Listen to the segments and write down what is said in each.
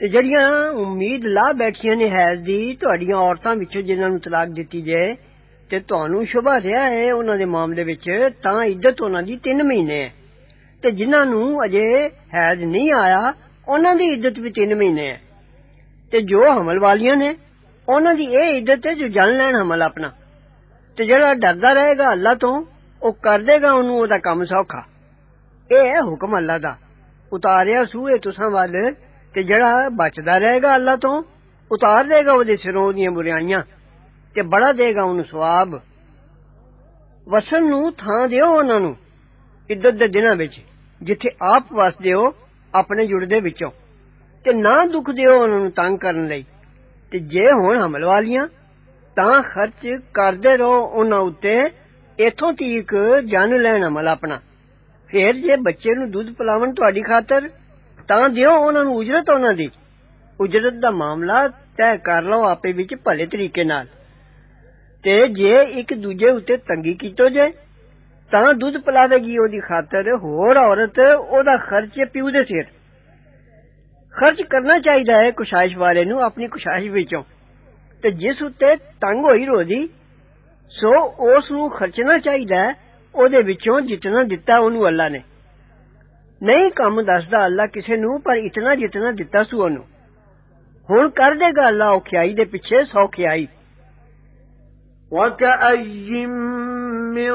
ਤੇ ਜਿਹੜੀਆਂ ਉਮੀਦ ਲਾ ਬੈਠੀਆਂ ਨੇ ਹੈਜ਼ ਦੀ ਤੁਹਾਡੀਆਂ ਔਰਤਾਂ ਵਿੱਚੋਂ ਜਿਨ੍ਹਾਂ ਨੂੰ ਤਲਾਕ ਦਿੱਤੀ ਜਾਏ ਤੇ ਤੁਹਾਨੂੰ ਸ਼ੁਭਾ ਰਿਹਾ ਹੈ ਉਹਨਾਂ ਦੇ ਮਾਮਲੇ ਵਿੱਚ ਤਾਂ ਇੱਜ਼ਤ ਉਹਨਾਂ ਦੀ 3 ਮਹੀਨੇ ਹੈ ਤੇ ਜਿਨ੍ਹਾਂ ਨੂੰ ਅਜੇ ਹੈਜ਼ ਨਹੀਂ ਆਇਆ ਉਹਨਾਂ ਦੀ ਇੱਜ਼ਤ ਵੀ 3 ਮਹੀਨੇ ਹੈ ਤੇ ਜੋ ਹਮਲ ਵਾਲੀਆਂ ਨੇ ਉਹਨਾਂ ਦੀ ਇਹ ਇੱਜ਼ਤ ਹੈ ਜੋ ਜਨ ਲੈਣ ਹਮਲ ਆਪਣਾ ਤੇ ਜਿਹੜਾ ਡਰਦਾ ਰਹੇਗਾ ਅੱਲਾ ਤੋਂ ਉਹ ਕਰ ਦੇਗਾ ਉਹਨੂੰ ਉਹਦਾ ਕੰਮ ਸੌਖਾ ਇਹ ਹੈ ਹੁਕਮ ਅੱਲਾ ਦਾ ਉਤਾਰਿਆ ਸੂਏ ਤੁਸਾਂ ਵੱਲ ਤੇ ਜਿਹੜਾ ਬਚਦਾ ਰਹੇਗਾ ਅੱਲਾ ਤੋਂ ਉਤਾਰ ਦੇਗਾ ਉਹਦੇ ਸਿਰੋਂ ਉਹਦੀਆਂ ਬੁਰਾਈਆਂ ਤੇ ਬੜਾ ਦੇਗਾ ਉਹਨੂੰ ਸਵਾਬ ਵਸਣ ਨੂੰ ਥਾਂ ਦਿਓ ਉਹਨਾਂ ਨੂੰ ਇੱਦਤ ਦੇ ਦਿਨਾਂ ਵਿੱਚ ਜਿੱਥੇ ਆਪ ਵਸਦੇ ਹੋ ਆਪਣੇ ਜੁੜਦੇ ਵਿੱਚੋਂ ਤੇ ਨਾ ਦੁੱਖ ਦਿਓ ਉਹਨਾਂ ਨੂੰ ਤੰਗ ਕਰਨ ਲਈ ਤੇ ਜੇ ਹੁਣ ਹਮਲ ਵਾਲੀਆਂ ਤਾਂ ਖਰਚ ਕਰਦੇ ਰਹੋ ਉਹਨਾਂ ਉੱਤੇ ਇਥੋਂ ਤੀਕ ਜਨ ਲੈਣ ਅਮਲ ਆਪਣਾ ਫੇਰ ਜੇ ਬੱਚੇ ਨੂੰ ਦੁੱਧ ਪਿਲਾਵਣ ਤੁਹਾਡੀ ਖਾਤਰ ਤਾਂ ਦਿਓ ਉਹਨਾਂ ਨੂੰ ਉਜਰਤ ਉਹਨਾਂ ਦੀ ਉਜਰਤ ਦਾ ਮਾਮਲਾ ਤੈਅ ਕਰ ਲਓ ਆਪੇ ਵਿੱਚ ਭਲੇ ਤਰੀਕੇ ਨਾਲ ਤੇ ਜੇ ਇੱਕ ਦੂਜੇ ਉੱਤੇ ਤੰਗੀ ਕੀਤੋ ਜੇ ਤਾਂ ਦੁੱਧ ਪਿਲਾਵੇਗੀ ਉਹਦੀ ਖਾਤਰ ਹੋਰ ਔਰਤ ਉਹਦਾ ਖਰਚ ਪਿਉ ਦੇ ਸਿਰ ਖਰਚ ਕਰਨਾ ਚਾਹੀਦਾ ਹੈ ਕੁਸ਼ਾਇਸ਼ ਵਾਲੇ ਨੂੰ ਆਪਣੀ ਕੁਸ਼ਾਇਸ਼ ਵਿੱਚੋਂ ਤੇ ਜਿਸ ਉੱਤੇ ਤੰਗ ਹੋਈ ਰੋਦੀ ਸੋ ਉਸ ਨੂੰ ਖਰਚਣਾ ਚਾਹੀਦਾ ਹੈ ਉਹਦੇ ਵਿੱਚੋਂ ਜਿਤਨਾ ਦਿੱਤਾ ਉਹਨੂੰ ਅੱਲਾ ਨੇ ਨਹੀਂ ਕੰਮ ਦੱਸਦਾ ਅੱਲਾ ਕਿਸੇ ਨੂੰ ਪਰ ਇਤਨਾ ਜਿਤਨਾ ਦਿੱਤਾ ਸੂ ਉਹਨੂੰ ਹੁਣ ਕਰ ਦੇਗਾ ਅੱਲਾ ਔਖਿਆਈ ਦੇ ਪਿੱਛੇ ਸੌਖਿਆਈ وكأي من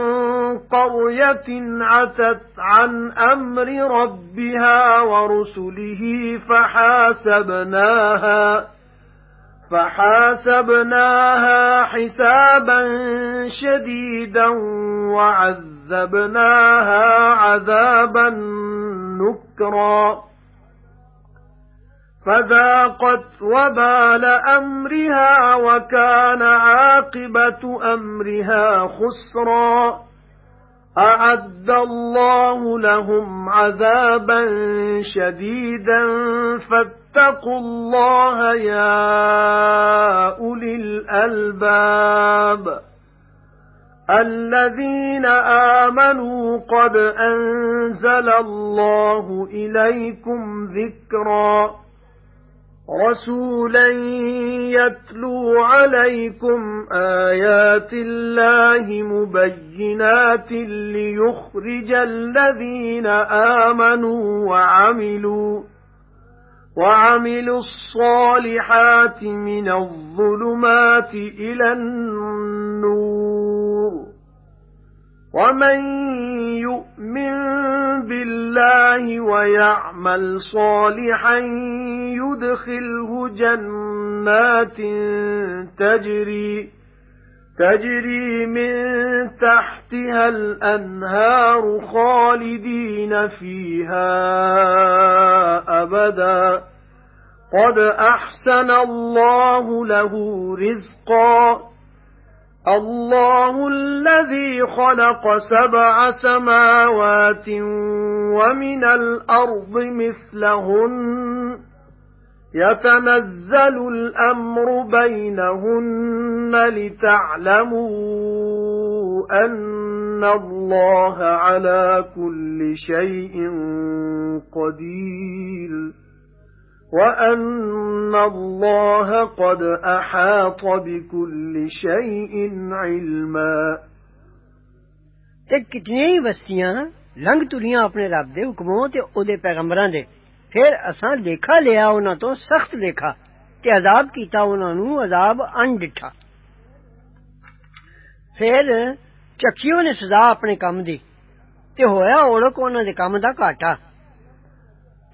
قرية عتت عن أمر ربها ورسله فحاسبناها فحاسبناها حسابا شديدا وعذبناها عذابا نكرا. فذاقت وبال أمرها وكان عاقبة أمرها خسرا. أعد الله لهم عذابا شديدا. فاتقوا الله يا أولي الألباب. الَّذِينَ آمَنُوا قَدْ أَنزَلَ اللَّهُ إِلَيْكُمْ ذِكْرًا رَسُولًا يَتْلُو عَلَيْكُمْ آيَاتِ اللَّهِ مُبَيِّنَاتٍ لِيُخْرِجَ الَّذِينَ آمَنُوا وَعَمِلُوا وَعَمِلُوا الصَّالِحَاتِ مِنَ الظُّلُمَاتِ إِلَى النُّورِ. وَمَن يُؤْمِن بِاللَّهِ وَيَعْمَلْ صَالِحًا يُدْخِلْهُ جَنَّاتٍ تَجْرِي تَجْرِي مِن تَحْتِهَا الْأَنْهَارُ خَالِدِينَ فِيهَا أَبَدًا. قَدْ أَحْسَنَ اللَّهُ لَهُ رِزْقًا. اللَّهُ الَّذِي خَلَقَ سَبْعَ سَمَاوَاتٍ وَمِنَ الْأَرْضِ مِثْلَهُنَّ. يَتَنَزَّلُ الْأَمْرُ بَيْنَهُنَّ لِتَعْلَمُوا أَنَّ اللَّهَ عَلَى كُلِّ شَيْءٍ قَدِيرٌ وَأَنَّ اللَّهَ قَدْ أَحَاطَ بِكُلِّ شَيْءٍ عِلْمًا ਤੇ ਕਿਤਨੀਆਂ ਹੀ ਬਸਤੀਆਂ ਲੰਘ ਤੁਰੀਆਂ ਆਪਣੇ ਰੱਬ ਦੇ ਹੁਕਮੋਂ ਤੇ ਉਹਦੇ ਪੈਗੰਬਰਾਂ ਦੇ پھر اساں دیکھا لیا، انہاں تو سخت دیکھا تے عذاب کیتا، انہاں نو عذاب ان ڈٹھا پھر چکیوں نے سزا اپنے کم دی تے ہویا اوڑک انہاں دے کم دا کاٹا۔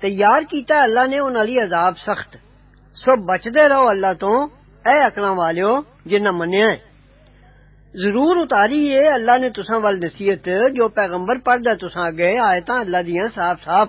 تیار کیتا اللہ نے انہاں لئی عذاب سخت۔ سو بچ دے رہو اللہ تو، اے اکنا والیو، جنہ منیا ہے۔ ضرور اتاری ہے اللہ نے تساں وال نصیحت جو پیغمبر پڑھدا تساں گئے آیتاں اللہ دیاں صاف صاف۔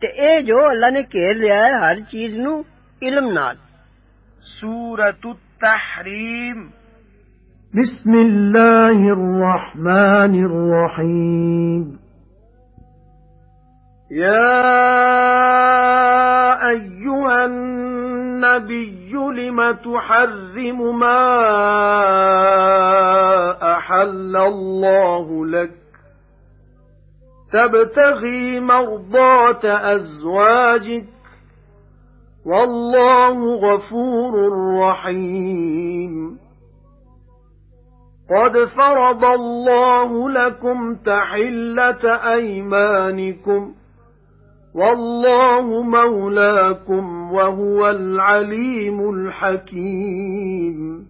ਤੇ ਇਹ ਜੋ ਅੱਲਾ ਨੇ ਘੇਰ ਲਿਆ ਹੈ ਹਰ ਚੀਜ਼ ਨੂੰ ਇਲਮ ਨਾਲ। ਸੂਰਤੁ ਤਹਰੀਮ بسم الله الرحمن الرحيم يا ايها النبي لم تحرم ما أحل الله لك تَبْتَغِي مَرْضَاتَ أَزْوَاجِكَ وَاللَّهُ غَفُورٌ رَّحِيمٌ. قَدْ فَرَضَ اللَّهُ لَكُمْ تَحِلَّةَ أَيْمَانِكُمْ وَاللَّهُ مَوْلَاكُمْ وَهُوَ الْعَلِيمُ الْحَكِيمُ.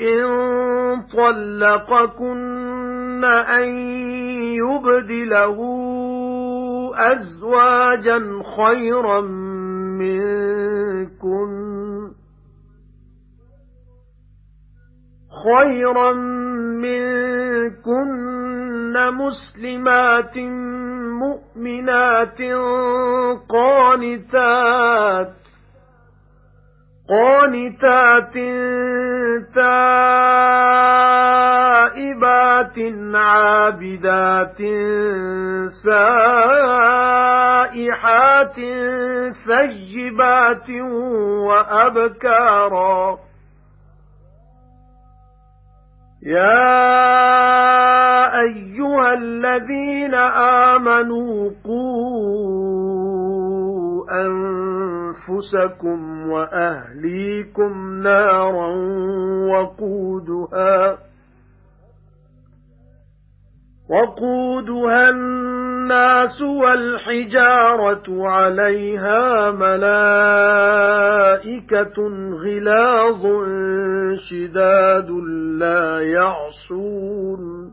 إِن طَلَّقَكُنَّ أَن يُبْدِلَهُ أَزْوَاجًا خَيْرًا مِنكُنَّ خَيْرًا مِنكُنَّ مُسْلِمَاتٍ مُؤْمِنَاتٍ قَانِتَاتٍ قَانِتَاتٍ تَائِبَاتٍ عَابِدَاتٍ سَائِحَاتٍ ثَيِّبَاتٍ وَأَبْكَارًا. يَا أَيُّهَا الَّذِينَ آمَنُوا قُوا أَنفُسَكُمْ وَأَهْلِيكُمْ نَارًا وَقُودُهَا وَقُودُهَا النَّاسُ وَالْحِجَارَةُ عَلَيْهَا مَلَائِكَةٌ غِلَاظٌ شِدَادٌ لَّا يَعْصُونَ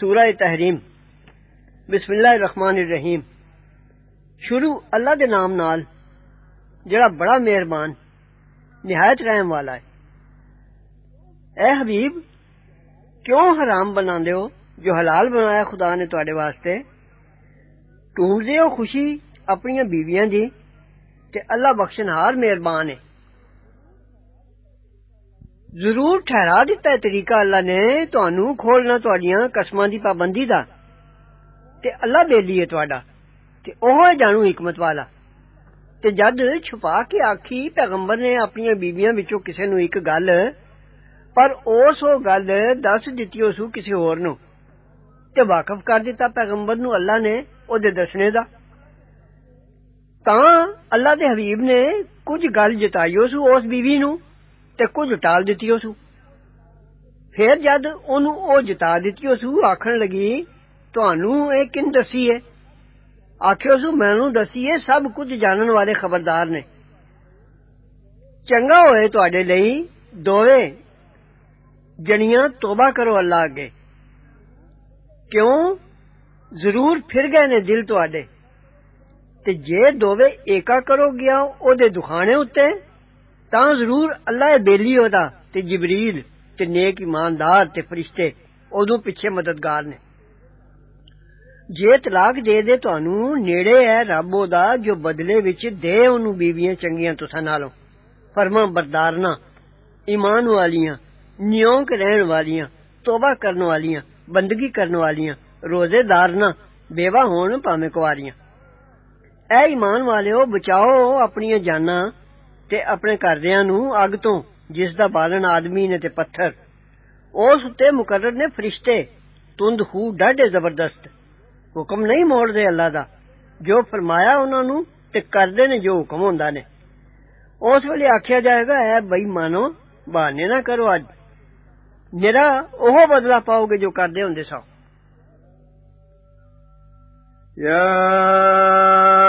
سورہ تحریم۔ بسم اللہ الرحمن الرحیم۔ شروع اللہ دے نام نال، جڑا بڑا مہربان، نہایت رحم والا ہے۔ اے حبیب، کیوں حرام بناندے ہو؟ جو حلال بنایا خدا نے تواڈے واسطے۔ ٹونڈدے ہو خوشی اپنی بیویاں دی، تے اللہ بخشنہار مہربان ہے۔ ضرور ٹھہرا دیتا ہے طریقہ اللہ نے تانوں کھولنا تواڈیاں قسماں دی پابندی دا تے اللہ بیلی ہے تواڈا تے اوہ ہے جانو حکمت والا تے جد چھپا کے آکھی پیغمبر نے اپنی بیویاں وچوں کسے نو ایک گل پر اس او گل دس دتی اسو کسے ہور نو تے واقف کر دیتا پیغمبر نو اللہ نے او دے دسنے دا تاں اللہ دے حبیب نے کچھ گل جتائیو سو اس بیوی نو تے کچھ ٹال دتیو سو پھر جد اونوں او جتا دتیو سو آکھن لگی تانوں اے کن دسی ہے آکھیو سو مینوں دسی ہے سب کچھ جانن والے خبردار نے چنگا ہوئے تواڈے لئی دوویں جنیاں توبہ کرو اللہ اگے کیوں ضرور پھر گئے نے دل تواڈے تے جے دوویں ایکا کرو گیا او دے دکھانے اُتے ਤਾਂ ਜ਼ਰੂਰ ਅੱਲਾ ਬੇਲੀ ਉਹਦਾ ਤੇ ਜਿਬਰੀਲ ਤੇ ਨੇਕ ਇਮਾਨਦਾਰ ਤੇ ਫਰਿਸ਼ਤੇ ਉਦੋਂ ਪਿੱਛੇ ਮਦਦਗਾਰ ਨੇ ਜੇ ਤਲਾਕ ਦੇ ਦੇ ਤੁਹਾਨੂੰ ਨੇੜੇ ਹੈ ਰੱਬ ਉਹਦਾ ਜੋ ਬਦਲੇ ਵਿੱਚ ਦੇ ਉਹਨੂੰ ਬੀਵੀਆਂ ਚੰਗੀਆਂ ਤੁਸਾਂ ਨਾਲੋਂ ਫਰਮਾ ਬਰਦਾਰਨਾ ਈਮਾਨ ਵਾਲੀਆਂ ਨਿਯੋਂਕ ਰਹਿਣ ਵਾਲੀਆਂ ਤੋਬਾ ਕਰਨ ਵਾਲੀਆਂ ਬੰਦਗੀ ਕਰਨ ਵਾਲੀਆਂ ਰੋਜ਼ੇਦਾਰ ਨਾ ਬੇਵਾ ਹੋਣ ਭਾਵੇਂ ਕੁਆਰੀਆਂ ਐ ਈਮਾਨ ਵਾਲਿਓ ਬਚਾਓ ਆਪਣੀਆਂ ਜਾਨਾਂ ਤੇ ਆਪਣੇ ਘਰਦਿਆਂ ਨੂੰ ਅੱਗ ਤੋਂ ਜਿਸ ਦਾ ਬਾਲਣ ਆਦਮੀ ਨੇ ਤੇ ਪੱਥਰ ਉਸ ਉੱਤੇ ਮੁਕਰਰ ਨੇ ਫਰਿਸ਼ਤੇ ਤੁੰਦ ਖੂ ਡਾਢੇ ਜ਼ਬਰਦਸਤ ਹੁਕਮ ਨਹੀਂ ਮੋੜਦੇ ਅੱਲਾ ਦਾ ਜੋ ਫਰਮਾਇਆ ਉਹਨਾਂ ਨੂੰ ਤੇ ਕਰਦੇ ਨੇ ਜੋ ਹੁਕਮ ਹੁੰਦਾ ਨੇ ਉਸ ਵੇਲੇ ਆਖਿਆ ਜਾਏਗਾ ਐ ਬੇਈਮਾਨੋ ਬਹਾਨੇ ਨਾ ਕਰੋ ਅੱਜ ਨਿਰਾ ਉਹ ਬਦਲਾ ਪਾਓਗੇ ਜੋ ਕਰਦੇ ਹੁੰਦੇ ਸੋ يا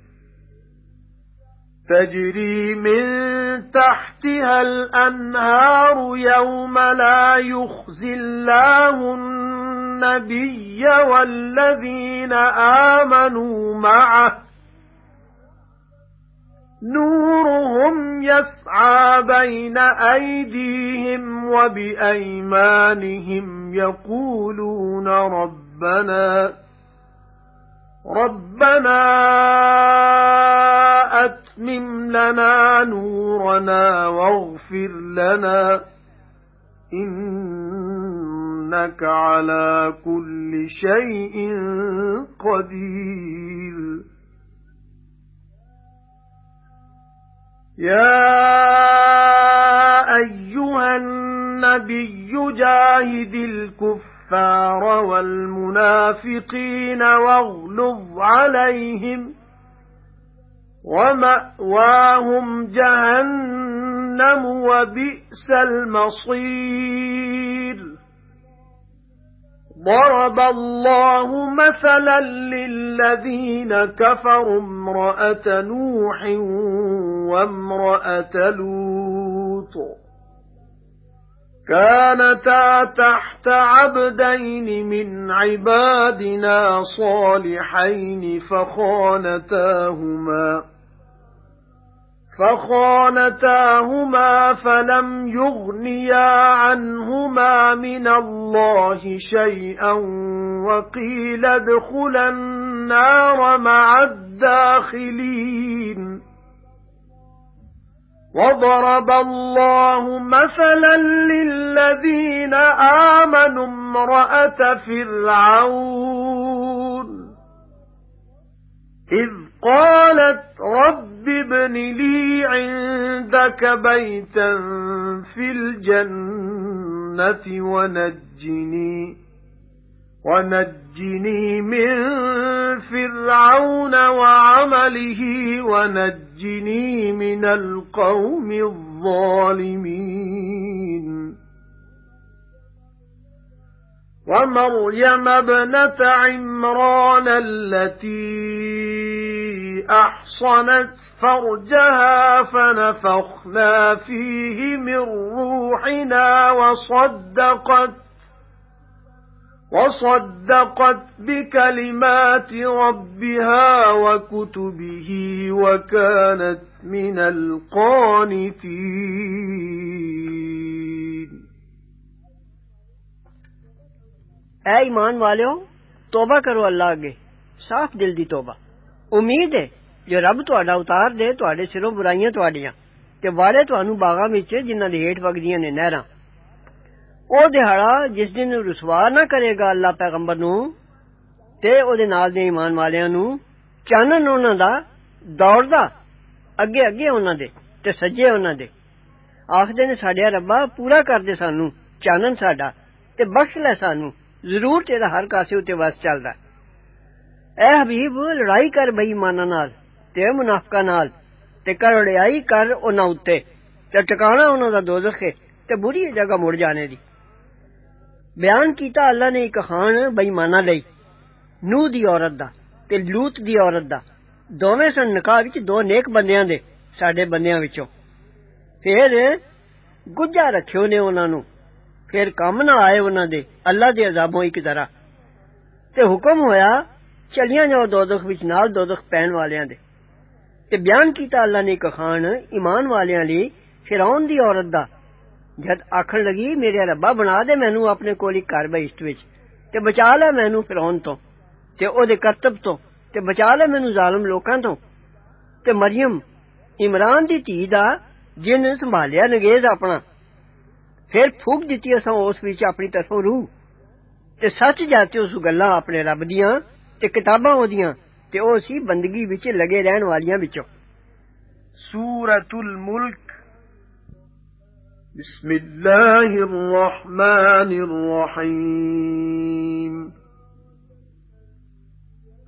تَجْرِي مِن تَحْتِهَا الْأَنْهَارُ يَوْمَ لَا يُخْزِي اللَّهُ النَّبِيَّ وَالَّذِينَ آمَنُوا مَعَهُ. نُورُهُمْ يَسْعَى بَيْنَ أَيْدِيهِمْ وَبِأَيْمَانِهِمْ يَقُولُونَ رَبَّنَا رَبَّنَا أَتْمِمْ لَنَا نُورَنَا وَاغْفِرْ لَنَا إِنَّكَ عَلَى كُلِّ شَيْءٍ قَدِيرٌ يَا أَيُّهَا النَّبِيُّ جَاهِدِ الْكُفَّارَ وَالْمُنَافِقِينَ وَاغْلُظْ عَلَيْهِمْ وَمَأْوَاهُمْ جَهَنَّمُ وَبِئْسَ الْمَصِيرُ. ضَرَبَ اللَّهُ مَثَلًا لِّلَّذِينَ كَفَرُوا امْرَأَتَ نُوحٍ وَامْرَأَتَ لُوطٍ. كَانَتَا تَحْتَ عَبْدَيْنِ مِنْ عِبَادِنَا صَالِحَيْنِ فَخَانَتَاهُمَا. فَخَانَتَاهُمَا فَلَمْ يُغْنِيَا عَنْهُمَا مِنَ اللَّهِ شَيْئًا وَقِيلَ ادْخُلَا النَّارَ مَعَ الدَّاخِلِينَ. وَضَرَبَ اللَّهُ مَثَلًا لِّلَّذِينَ آمَنُوا امْرَأَتَ فِرْعَوْنَ. إِذْ قَالَتْ رَبِّ ابْنِ لِي عِندَكَ بَيْتًا فِي الْجَنَّةِ وَنَجِّنِي وَنَجِّنِي مِن فِرْعَوْنَ وَعَمَلِهِ وَنَجِّنِي مِنَ الْقَوْمِ الظَّالِمِينَ. وَمَرْيَمَ ابْنَةَ عِمْرَانَ الَّتِي أَحْصَنَتْ فَرْجَهَا فَنَفَخْنَا فِيهِ مِنْ رُوحِنَا وَصَدَّقَتْ وَصَدَّقَتْ بِكَلِمَاتِ رَبِّهَا وَكُتُبِهِ وَكَانَتْ مِنَ الْقَانِتِينَ. اے ایمان والو توبہ کرو اللہ اگے صاف دل دی توبہ امید ہے جو رب تہاڈا اتار دے تہاڈے سروں برائیاں تہاڈیاں ਤੇ ਵਾਲੇ ਤੁਹਾਨੂੰ ਬਾਗਾਂ ਵਿੱਚ ਜਿਨ੍ਹਾਂ ਦੇ ਹੇਠ ਵਗਦੀਆਂ ਨੇ ਨਹਿਰਾਂ ਉਹ ਦਿਹਾੜਾ ਜਿਸ ਦਿਨ ਰਸਵਾ ਨਾ ਕਰੇਗਾ ਅੱਲਾਹ ਪੈਗੰਬਰ ਨੂੰ ਤੇ ਉਹਦੇ ਨਾਲ ਦੇ ਈਮਾਨ ਵਾਲਿਆਂ ਨੂੰ ਚਾਨਣ ਉਹਨਾਂ ਦਾ ਦੌੜਦਾ ਅੱਗੇ ਅੱਗੇ ਉਹਨਾਂ ਦੇ ਤੇ ਸੱਜੇ ਉਹਨਾਂ ਦੇ ਆਖਦੇ ਨੇ ਸਾਡੇ ਰੱਬਾ ਪੂਰਾ ਕਰ ਦੇ ਸਾਨੂੰ ਚਾਨਣ ਸਾਡਾ ਤੇ ਬਖਸ਼ ਲੈ ਸਾਨੂੰ ਜ਼ਰੂਰ ਤੇਰਾ ਹਰ ਕਾਸੇ ਉਤੇ ਵਸ ਚੱਲਦਾ ਐ ਹਬੀਬ ਲੜਾਈ ਕਰ ਬੇਈਮਾਨਾਂ ਨਾਲ ਤੇ ਮੁਨਾਫਕਾਂ ਨਾਲ ਤੇ ਕਰੜਾਈ ਕਰ ਉਹਨਾਂ ਉੱਤੇ ਤੇ ਟਿਕਾਣਾ ਉਹਨਾਂ ਦਾ ਦੋਜ਼ਖ ਹੈ ਤੇ ਬੁਰੀ ਜਗ੍ਹਾ ਮੁੜ ਜਾਣੇ ਦੀ ਬਿਆਨ ਕੀਤਾ ਅੱਲਾ ਨੇ ਇੱਕ ਖਾਨ ਬੇਈਮਾਨਾਂ ਲਈ ਨੂਹ ਦੀ ਔਰਤ ਦਾ ਤੇ ਲੂਤ ਦੀ ਔਰਤ ਦਾ ਦੋਵੇਂ ਸਨ ਨਿਕਾਹ ਵਿੱਚ ਦੋ ਨੇਕ ਬੰਦਿਆਂ ਦੇ ਸਾਡੇ ਬੰਦਿਆਂ ਵਿੱਚੋਂ ਫਿਰ ਗੁੱਜਾ ਰੱਖਿਓ ਨੇ ਉਹਨਾਂ ਨੂੰ پھر کم نہ آئے انہاں دے اللہ دے عذابوں ایک طرح تے حکم ہویا چلیاں جاؤ دوزخ وچ نال دوزخ پین والیاں دے تے بیان کیتا اللہ نے ایک خان ایمان والیاں لئی فرعون دی عورت دا جد آکھن لگی میرے ربا بنا دے مینوں اپنے کول ہی گھر بہشت وچ تے بچا لے مینوں فرعون تو تے أو دے کرتب تو تے بچا لے مینوں ظالم لوکاں تو تے مریم عمران دی دھی دا جن سنبھالیا نگیز اپنا پھر پھوک دتی اساں اس وچ اپنی طرفوں روح تے سچ جاتے اس گلاں اپنے رب دیاں تے کتاباں اودیاں تے او سی بندگی وچ لگے رہن والیاں وچوں سورۃ الملک بسم اللہ الرحمن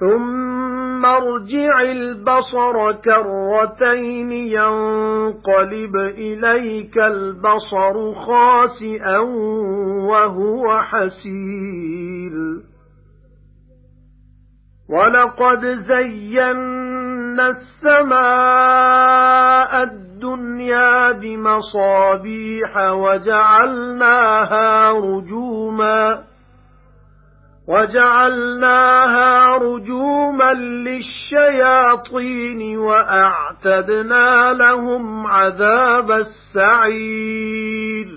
ثم ارجع البصر كرتين ينقلب إليك البصر خاسئا وهو حسير. وَلَقَدْ زَيَّنَّا السَّمَاءَ الدُّنْيَا بِمَصَابِيحَ وَجَعَلْنَاهَا رُجُومًا. وَجَعَلْنَاهَا رُجُومًا لِلشَّيَاطِينِ وَأَعْتَدْنَا لَهُمْ عَذَابَ السَّعِيرِ.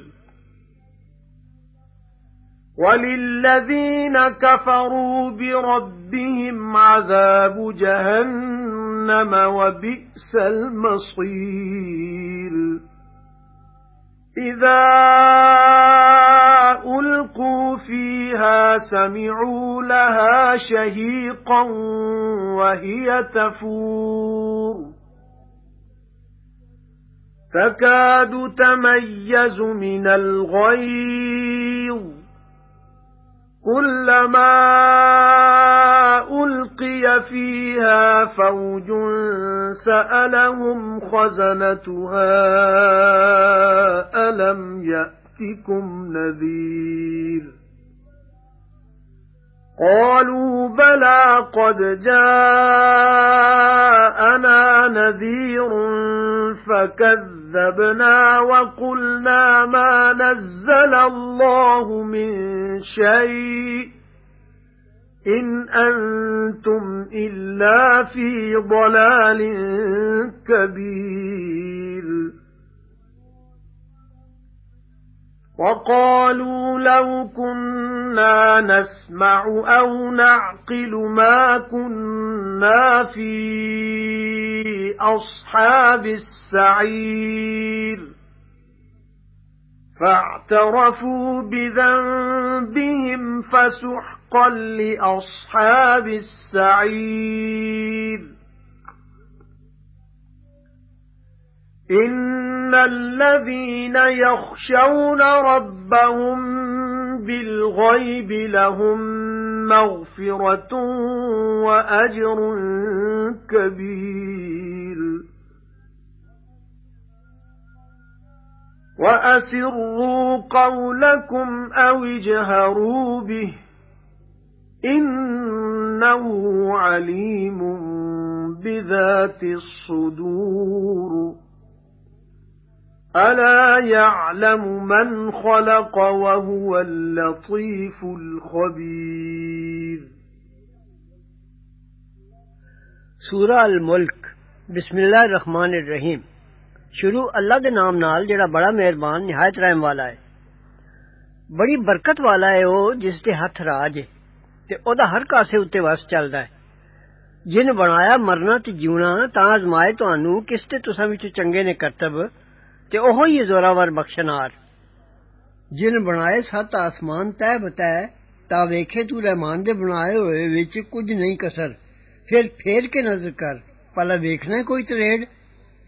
وَلِلَّذِينَ كَفَرُوا بِرَبِّهِمْ عَذَابُ جَهَنَّمَ وَبِئْسَ الْمَصِيرُ. إِذَا أُلْقُوا فِيهَا سَمِعُوا لَهَا شَهِيقًا وَهِيَ تَفُورُ. تَكَادُ تَمَيَّزُ مِنَ الْغَيْظِ. كُلَّمَا أُلْقِيَ فِيهَا فَوْجٌ سَأَلَهُمْ خَزَنَتُهَا أَلَمْ يَأْتِكُمْ نَذِيرٌ قَالُوا بَلَى قَدْ جَاءَنَا نَذِيرٌ فَكَذَّبْنَا كَذَّبْنَا وَقُلْنَا مَا نَزَّلَ اللَّهُ مِن شَيْءٍ إِنْ أَنْتُمْ إِلَّا فِي ضَلَالٍ كَبِيرٍ. وَقَالُوا لَوْ كُنَّا نَسْمَعُ أَوْ نَعْقِلُ مَا كُنَّا فِي أَصْحَابِ السَّعِيرِ. فَاعْتَرَفُوا بِذَنبِهِمْ فَسُحْقًا لِأَصْحَابِ السَّعِيرِ. إِنَّ الَّذِينَ يَخْشَوْنَ رَبَّهُم بِالْغَيْبِ لَهُم مَغْفِرَةٌ وَأَجْرٌ كَبِيرٌ. وَأَسِرُّوا قَوْلَكُمْ أَوْ اجْهَرُوا بِهِ. إِنَّهُ عَلِيمٌ بِذَاتِ الصُّدُورِ. أَلَا يَعْلَمُ مَنْ خَلَقَ وَهُوَ اللَّطِيفُ الْخَبِيرُ. سورہ الملک. بسم اللہ الرحمن الرحیم. شروع اللہ دے نام نال جڑا بڑا مہربان نہایت رحم والا ہے. بڑی برکت والا ہے أو جس دے ہتھ راج ہے. ਤੇ ਉਹਦਾ ਹਰ ਕਾਸੇ ਉੱਤੇ ਵਸ ਚੱਲਦਾ ਹੈ ਜਿਨ ਬਣਾਇਆ ਮਰਨਾ ਤੇ ਜੀਉਣਾ ਤਾਂ ਅਜ਼ਮਾਏ ਤੁਹਾਨੂੰ ਕਿਸ ਤੇ ਤੁਸਾਂ ਵਿੱਚ ਚੰਗੇ ਨੇ ਕਰਤਬ ਤੇ ਉਹੋ ਹੀ ਜ਼ੋਰਾਵਰ ਬਖਸ਼ਨਾਰ ਜਿਨ ਬਣਾਏ ਸੱਤ ਆਸਮਾਨ ਤੈ ਬਤੈ ਤਾਂ ਵੇਖੇ ਤੂੰ ਰਹਿਮਾਨ ਦੇ ਬਣਾਏ ਹੋਏ ਵਿੱਚ ਕੁਝ ਨਹੀਂ ਕਸਰ ਫਿਰ ਫੇਰ ਕੇ ਨਜ਼ਰ ਕਰ ਪਲਾ ਵੇਖਣਾ ਕੋਈ ਤਰੇੜ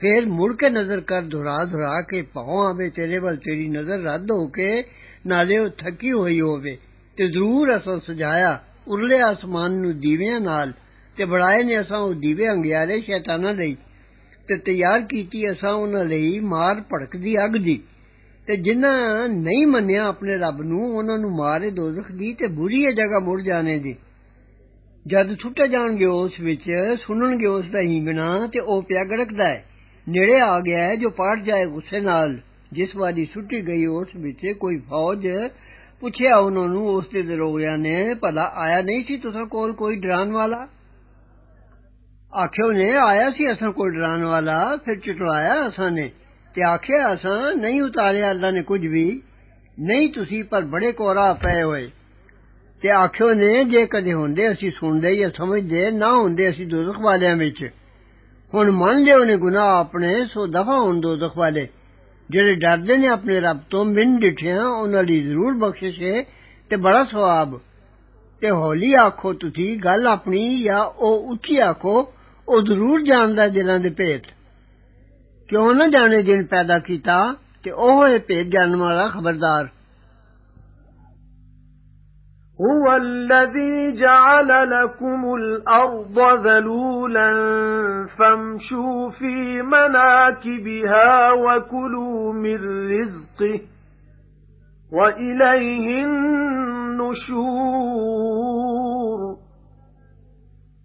ਫੇਰ ਮੁੜ ਕੇ ਨਜ਼ਰ ਕਰ ਧੁਰਾ ਧੁਰਾ ਕੇ ਪਾਉ ਆਵੇ ਤੇਰੇ ਵੱਲ ਤੇਰੀ ਨਜ਼ਰ ਰੱਦ ਹੋ ਕੇ ਨਾਲੇ ਉਹ ਥੱਕੀ ਹੋਈ ਹੋਵੇ ਤੇ ਜ਼ਰੂਰ ਅਸਾਂ ਸਜਾਇਆ ਉਰਲੇ ਆਸਮਾਨ ਨੂੰ ਦੀਵਿਆਂ ਨਾਲ ਤੇ ਬਣਾਏ ਨੇ ਅਸਾਂ ਉਹ ਦੀਵੇ ਅੰਗਿਆਰੇ ਸ਼ੈਤਾਨਾਂ ਲਈ ਤੇ ਤਿਆਰ ਕੀਤੀ ਅਸਾਂ ਉਹਨਾਂ ਲਈ ਮਾਰ ਭੜਕਦੀ ਅੱਗ ਦੀ ਤੇ ਜਿਨ੍ਹਾਂ ਨਹੀਂ ਮੰਨਿਆ ਆਪਣੇ ਰੱਬ ਨੂੰ ਉਹਨਾਂ ਨੂੰ ਮਾਰੇ ਦੋਜ਼ਖ ਦੀ ਤੇ ਬੁਰੀ ਹੈ ਜਗ੍ਹਾ ਮੁੜ ਜਾਣੇ ਦੀ ਜਦ ਛੁੱਟੇ ਜਾਣਗੇ ਉਸ ਵਿੱਚ ਸੁਣਨਗੇ ਉਸ ਦਾ ਹੀਂਗਣਾ ਤੇ ਉਹ ਪਿਆ ਗੜਕਦਾ ਹੈ ਨੇੜੇ ਆ ਗਿਆ ਹੈ ਜੋ ਪਾੜ ਜਾਏ ਗੁੱਸੇ ਨਾਲ ਜਿਸ ਵਾਰੀ ਸੁੱਟੀ ਗਈ ਉਸ ਵਿੱਚ ਕੋਈ ਫੌਜ ਪੁੱਛਿਆ ਉਹਨਾਂ ਨੂੰ ਉਸ ਦੇ ਦਰੋਗਿਆਂ ਨੇ ਭਲਾ ਆਇਆ ਨਹੀਂ ਸੀ ਤੁਸਾਂ ਕੋਲ ਕੋਈ ਡਰਾਨ ਵਾਲਾ ਆਖਿਓ ਨੇ ਆਇਆ ਸੀ ਅਸਾਂ ਕੋਈ ਡਰਾਨ ਵਾਲਾ ਫਿਰ ਚਟਵਾਇਆ ਅਸਾਂ ਨੇ ਤੇ ਆਖਿਆ ਅਸਾਂ ਨਹੀਂ ਉਤਾਰਿਆ ਅੱਲਾ ਨੇ ਕੁਝ ਵੀ ਨਹੀਂ ਤੁਸੀਂ ਪਰ ਬੜੇ ਕੋਰਾ ਪਏ ਹੋਏ ਤੇ ਆਖਿਓ ਨੇ ਜੇ ਕਦੇ ਹੁੰਦੇ ਅਸੀਂ ਸੁਣਦੇ ਜਾਂ ਸਮਝਦੇ ਨਾ ਹੁੰਦੇ ਅਸੀਂ ਦੋਜ਼ਖ ਵਾਲਿਆਂ ਵਿੱਚ ਹੁਣ ਮੰਨ ਲਿਓ ਨੇ ਗੁਨਾਹ ਆਪਣੇ ਸੋ ਦਫਾ ਹੋਣ ਦੋਜ਼ਖ ਵਾਲੇ ਜਿਹੜੇ ਡਰਦੇ ਨੇ ਆਪਣੇ ਰੱਬ ਤੋਂ ਮਿੰਨ ਡਿਠਿਆਂ ਉਹਨਾਂ ਲਈ ਜ਼ਰੂਰ ਬਖਸ਼ਿਸ਼ ਹੈ ਤੇ ਬੜਾ ਸਵਾਬ ਤੇ ਹੌਲੀ ਆਖੋ ਤੁਸੀਂ ਗੱਲ ਆਪਣੀ ਜਾਂ ਉਹ ਉੱਚੀ ਆਖੋ ਉਹ ਜ਼ਰੂਰ ਜਾਣਦਾ ਦਿਲਾਂ ਦੇ ਭੇਤ ਕਿਉਂ ਨਾ ਜਾਣੇ ਜਿਨ ਪੈਦਾ ਕੀਤਾ ਤੇ ਉਹ ਹੈ ਭੇਤ ਜਾਣਨ ਵਾਲਾ ਖਬਰਦਾਰ هُوَ الَّذِي جَعَلَ لَكُمُ الْأَرْضَ ذَلُولًا فَامْشُوا فِي مَنَاكِبِهَا وَكُلُوا مِن رِّزْقِهِ وَإِلَيْهِ النُّشُورُ.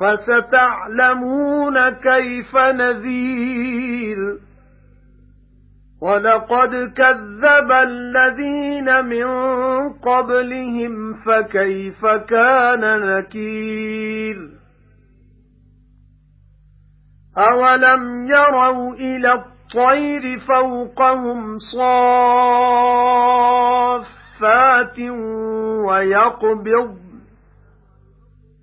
فَسَتَعْلَمُونَ كَيْفَ نَذِيرِ. وَلَقَدْ كَذَّبَ الَّذِينَ مِن قَبْلِهِمْ فَكَيْفَ كَانَ نَكِيرِ؟ أَوَلَمْ يَرَوْا إِلَى الطَّيْرِ فَوْقَهُمْ صَافَّاتٍ وَيَقْبِضْنَ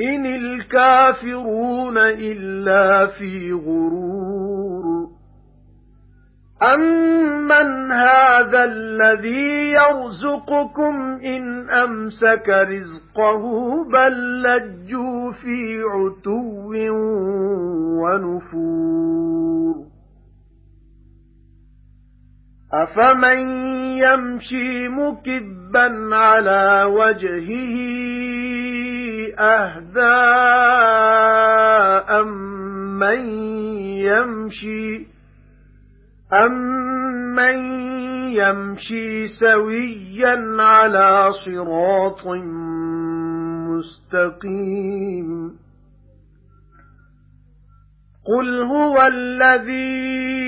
إِنِ الْكَافِرُونَ إِلَّا فِي غُرُورٍ أَمَّنْ هَذَا الَّذِي يَرْزُقُكُمْ إِنْ أَمْسَكَ رِزْقَهُ بَل لَّجُّوا فِي عُتُوٍّ وَنُفُورٍ أَفَمَن يَمْشِي مُكِبًّا عَلَى وَجْهِهِ أَهْدَىٰ أَمَّن يَمْشِي أَمَّن يَمْشِي سَوِيًّا عَلَى صِرَاطٍ مُّسْتَقِيمٍ قُلْ هُوَ الَّذِي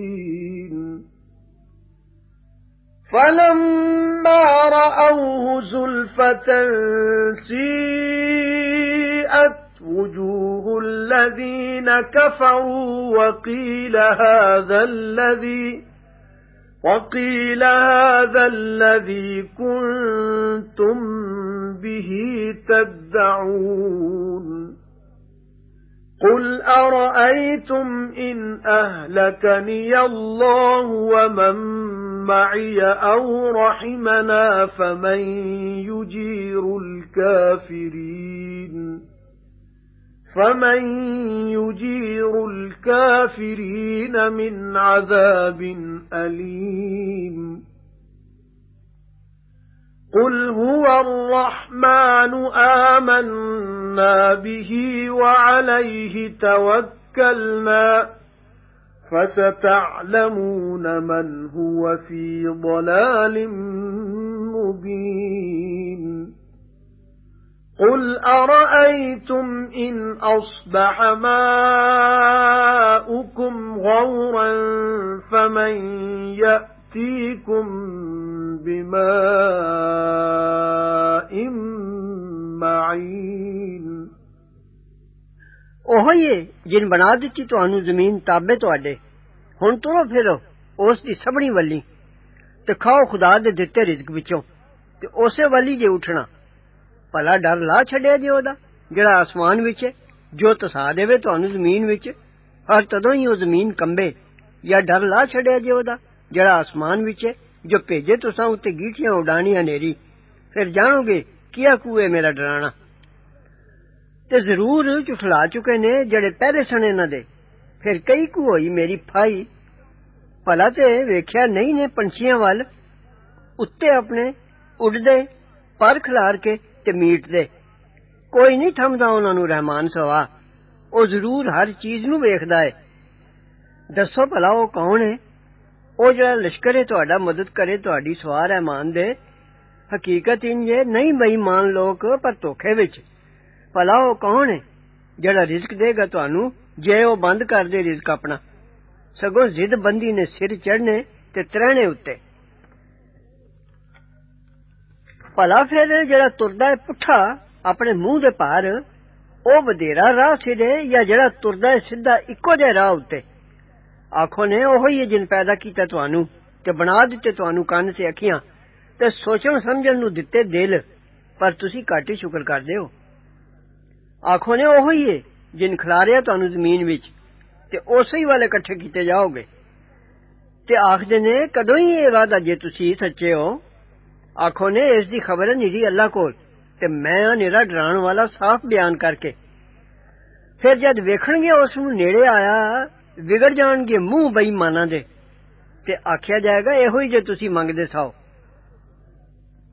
فَلَمَّا رَأَوْهُ زُلْفَةً سِيئَتْ وُجُوهُ الَّذِينَ كَفَرُوا وَقِيلَ هَذَا الَّذِي وَقِيلَ هَذَا الَّذِي كُنتُم بِهِ تَدَّعُونَ قُلْ أَرَأَيْتُمْ إِنْ أَهْلَكَنِيَ اللَّهُ وَمَن مَّعِيَ أَوْ رَحِمَنَا فَمَن يُجِيرُ الْكَافِرِينَ. فَمَن يُجِيرُ الْكَافِرِينَ مِنْ عَذَابٍ أَلِيمٍ. قُلْ هُوَ الرَّحْمَنُ آمَنَّا بِهِ وَعَلَيْهِ تَوَكَّلْنَا. فَسَتَعْلَمُونَ مَنْ هُوَ فِي ضَلَالٍ مُبِينٍ. قُلْ أَرَأَيْتُمْ إِنْ أَصْبَحَ مَاؤُكُمْ غَوْرًا فَمَن يَأْتِيكُم بِمَاءٍ مَّعِينٍ. ਉਹੋ ਹੀ ਜਿਨ ਬਣਾ ਦਿੱਤੀ ਤੁਹਾਨੂੰ ਜ਼ਮੀਨ ਤਾਬੇ ਤੁਹਾਡੇ ਹੁਣ ਤੁਰੋ ਫਿਰੋ ਉਸ ਦੀ ਸਭਣੀ ਵੱਲੀ ਤੇ ਖਾਓ ਖੁਦਾ ਦੇ ਦਿੱਤੇ ਰਿਜ਼ਕ ਵਿੱਚੋਂ ਤੇ ਉਸੇ ਵੱਲੀ ਜੇ ਉਠਣਾ ਭਲਾ ਡਰ ਲਾ ਛੱਡਿਆ ਜੇ ਉਹਦਾ ਜਿਹੜਾ ਅਸਮਾਨ ਵਿੱਚ ਹੈ ਜੋ ਤਸਾ ਦੇਵੇ ਤੁਹਾਨੂੰ ਜ਼ਮੀਨ ਵਿੱਚ ਹਰ ਤਦੋਂ ਹੀ ਉਹ ਜ਼ਮੀਨ ਕੰਬੇ ਜਾਂ ਡਰ ਲਾ ਛੱਡਿਆ ਜੇ ਉਹਦਾ ਜਿਹੜਾ ਅਸਮਾਨ ਵਿੱਚ ਹੈ ਜੋ ਭੇਜੇ ਤੁਸਾਂ ਉੱਤੇ ਗੀਠੀਆਂ ਉਡਾਣੀਆਂ ਨੇਰੀ ਫਿਰ ਜਾਣੋਗੇ ਕੀਆ ਕੂਏ ਮੇਰਾ ਡਰਾਣਾ ਤੇ ਜ਼ਰੂਰ ਝੁਠਲਾ ਚੁੱਕੇ ਨੇ ਜਿਹੜੇ ਪਹਿਲੇ ਸਣ ਇਹਨਾਂ ਦੇ ਫਿਰ ਕਈ ਕੁ ਹੋਈ ਮੇਰੀ ਫਾਈ ਭਲਾ ਤੇ ਵੇਖਿਆ ਨਹੀਂ ਨੇ ਪੰਛੀਆਂ ਵੱਲ ਉੱਤੇ ਆਪਣੇ ਉੱਡਦੇ ਪਰ ਖਿਲਾਰ ਕੇ ਤੇ ਮੀਟਦੇ ਕੋਈ ਨਹੀਂ ਥੰਮਦਾ ਉਹਨਾਂ ਨੂੰ ਰਹਿਮਾਨ ਸਵਾ ਉਹ ਜ਼ਰੂਰ ਹਰ ਚੀਜ਼ ਨੂੰ ਵੇਖਦਾ ਹੈ ਦੱਸੋ ਭਲਾ ਉਹ ਕੌਣ ਹੈ ਉਹ ਜਿਹੜਾ ਲਸ਼ਕਰ ਹੈ ਤੁਹਾਡਾ ਮਦਦ ਕਰੇ ਤੁਹਾਡੀ ਸਵਾਰ ਇਮਾਨ ਦੇ ਹਕੀਕਤ ਇੰਜ ਨਹੀਂ ਬੇਈਮਾਨ ਲੋਕ ਪਰ ਧੋਖੇ ਵਿੱਚ ਭਲਾ ਉਹ ਕੌਣ ਹੈ ਜਿਹੜਾ ਰਿਜ਼ਕ ਦੇਗਾ ਤੁਹਾਨੂੰ ਜੇ ਉਹ ਬੰਦ ਕਰ ਦੇ ਰਿਜ਼ਕ ਆਪਣਾ ਸਗੋਂ ਜ਼ਿੱਦ ਬੰਦੀ ਨੇ ਸਿਰ ਚੜਨੇ ਤੇ ਤਰਹਣੇ ਉੱਤੇ ਭਲਾ ਫਿਰ ਜਿਹੜਾ ਤੁਰਦਾ ਹੈ ਪੁੱਠਾ ਆਪਣੇ ਮੂੰਹ ਦੇ ਭਾਰ ਉਹ ਵਧੇਰਾ ਰਾਹ ਸਿਰੇ ਜਾਂ ਜਿਹੜਾ ਤੁਰਦਾ ਹੈ ਸਿੱਧਾ ਇੱਕੋ ਜਿਹੇ ਰਾਹ ਉੱਤੇ ਆਖੋ ਨੇ ਉਹ ਹੀ ਜਿਨ ਪੈਦਾ ਕੀਤਾ ਤੁਹਾਨੂੰ ਤੇ ਬਣਾ ਦਿੱਤੇ ਤੁਹਾਨੂੰ ਕੰਨ ਤੇ ਅੱਖੀਆਂ ਤੇ ਸੋਚਣ ਸਮਝਣ ਨੂੰ ਦਿੱਤੇ ਦਿਲ ਪਰ ਤੁਸੀਂ ਘੱਟ ਹੀ ਸ਼ੁਕਰ ਕਰਦੇ ਹੋ ਆਖੋ ਨੇ ਉਹ ਹੀ ਹੈ ਜਿਨ ਖਿਲਾਰਿਆ ਤੁਹਾਨੂੰ ਜ਼ਮੀਨ ਵਿੱਚ ਤੇ ਉਸੇ ਹੀ ਵਾਲੇ ਇਕੱਠੇ ਕੀਤੇ ਜਾਓਗੇ ਤੇ ਆਖਦੇ ਨੇ ਕਦੋਂ ਹੀ ਇਹ ਵਾਦਾ ਜੇ ਤੁਸੀਂ ਸੱਚੇ ਹੋ ਆਖੋ ਨੇ ਇਸ ਦੀ ਖਬਰ ਨਿਰੀ ਅੱਲਾ ਕੋਲ ਤੇ ਮੈਂ ਆ ਨਿਰਾ ਡਰਾਉਣ ਵਾਲਾ ਸਾਫ਼ ਬਿਆਨ ਕਰਕੇ ਫਿਰ ਜਦ ਵੇਖਣਗੇ ਉਸ ਨੂੰ ਨੇੜੇ ਆਇਆ ਵਿਗੜ ਜਾਣਗੇ ਮੂੰਹ ਬੇਈਮਾਨਾਂ ਦੇ ਤੇ ਆਖਿਆ ਜਾਏਗਾ ਇਹੋ ਹੀ ਜੇ ਤੁਸੀਂ ਮੰਗਦੇ ਸਾਓ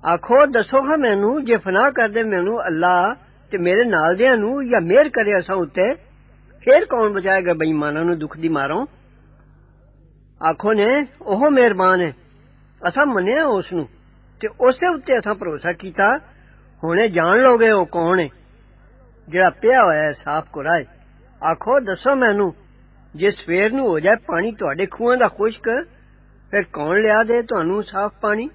ਆਖੋ ਦੱਸੋ ਹਾਂ ਮੈਨੂੰ ਜੇ ਫਨਾ ਕਰਦੇ ਮੈਨੂੰ ਅੱਲਾ ਤੇ ਮੇਰੇ ਨਾਲ ਦਿਆਂ ਨੂੰ ਜਾਂ ਮਿਹਰ ਕਰੇ ਅਸਾਂ ਉੱਤੇ ਫਿਰ ਕੌਣ ਬਚਾਏਗਾ ਬੇਈਮਾਨਾਂ ਨੂੰ ਦੁੱਖ ਦੀ ਮਾਰੋਂ ਆਖੋ ਨੇ ਉਹ ਮਿਹਰਬਾਨ ਹੈ ਅਸਾਂ ਮੰਨਿਆ ਉਸ ਨੂੰ ਤੇ ਉਸੇ ਉੱਤੇ ਅਸਾਂ ਭਰੋਸਾ ਕੀਤਾ ਹੁਣੇ ਜਾਣ ਲੋਗੇ ਉਹ ਕੌਣ ਹੈ ਜਿਹੜਾ ਪਿਆ ਹੋਇਆ ਹੈ ਸਾਫ਼ ਕੁਰਾਏ ਆਖੋ ਦੱਸੋ ਮੈਨੂੰ ਜੇ ਸਵੇਰ ਨੂੰ ਹੋ ਜਾਏ ਪਾਣੀ ਤੁਹਾਡੇ ਖੂਹਾਂ ਦਾ ਖੁਸ਼ਕ ਫਿਰ ਕੌਣ ਲਿਆ ਦੇ ਤੁਹਾਨੂੰ ਸਾਫ਼ ਪਾਣੀ